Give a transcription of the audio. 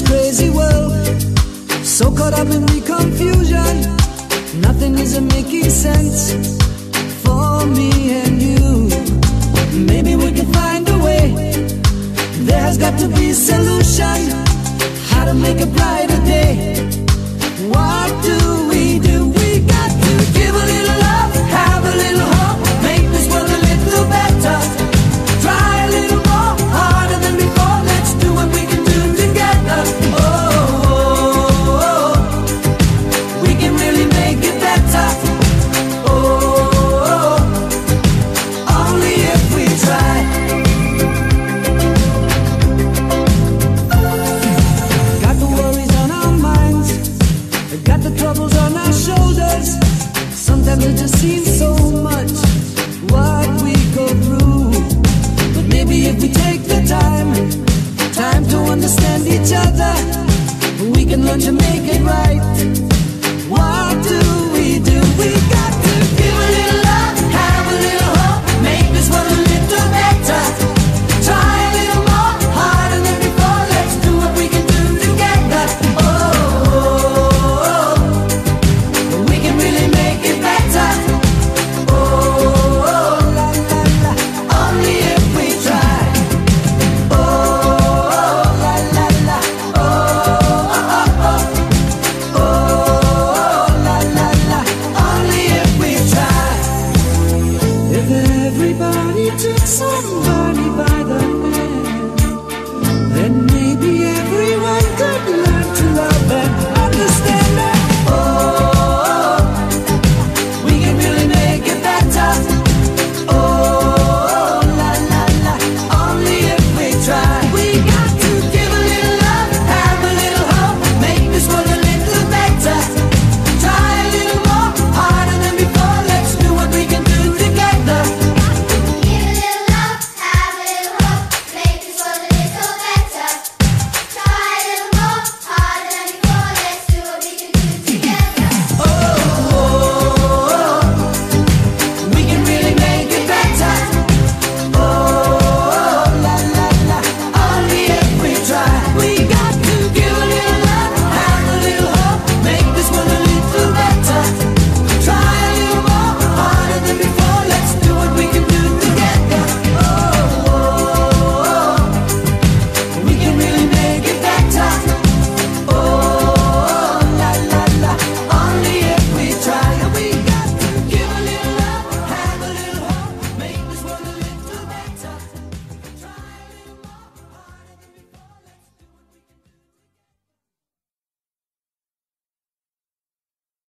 this crazy world. So caught up in the confusion, nothing isn't making sense for me and you. Maybe we can find a way. There has got to be a solution. How to make a brighter day. Why? Understand each other, we can learn to make it right. What do Everybody took somebody by the